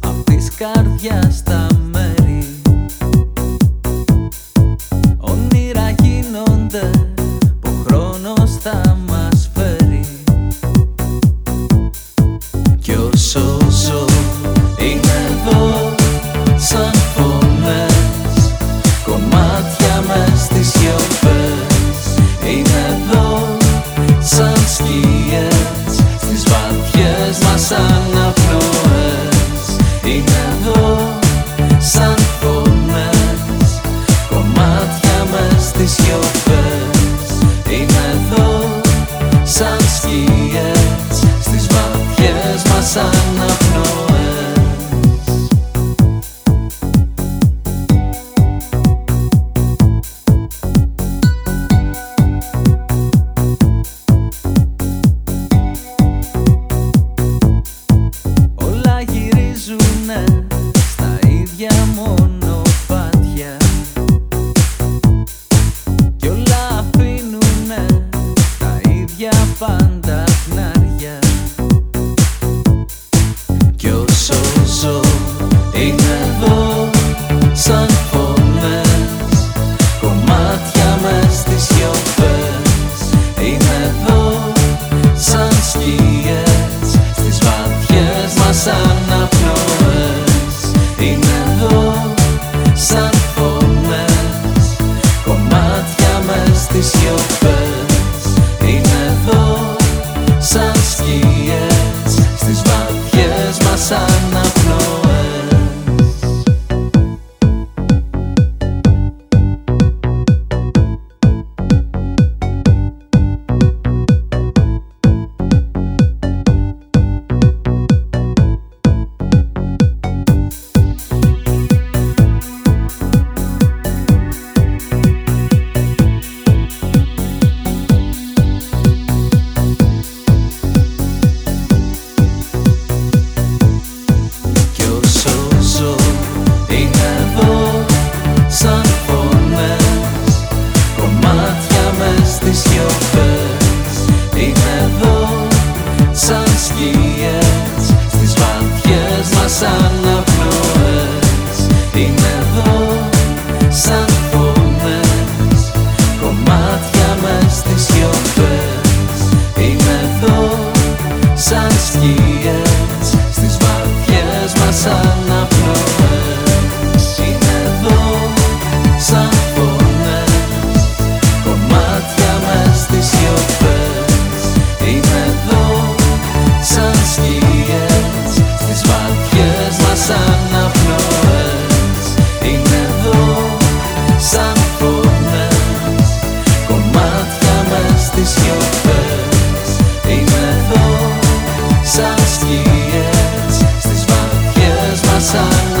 Απ' της καρδιάς τα μέρη. Όνειρα γίνονται που ο χρόνος θα μας φέρει. Κι όσο ζω είμαι εδώ σαν φωνές Κομμάτια μες στις σιωπές. Είναι εδώ σαν σκιές. σαν σκιές στις βαθιές μας αναπνοές. Είναι εδώ σαν φωνές κομμάτια μες στις σιωπές. Εδώ σαν σκιές στις βαθιές μας αναπνοές. Είναι εδώ σαν φωνές κομμάτια μες στις sun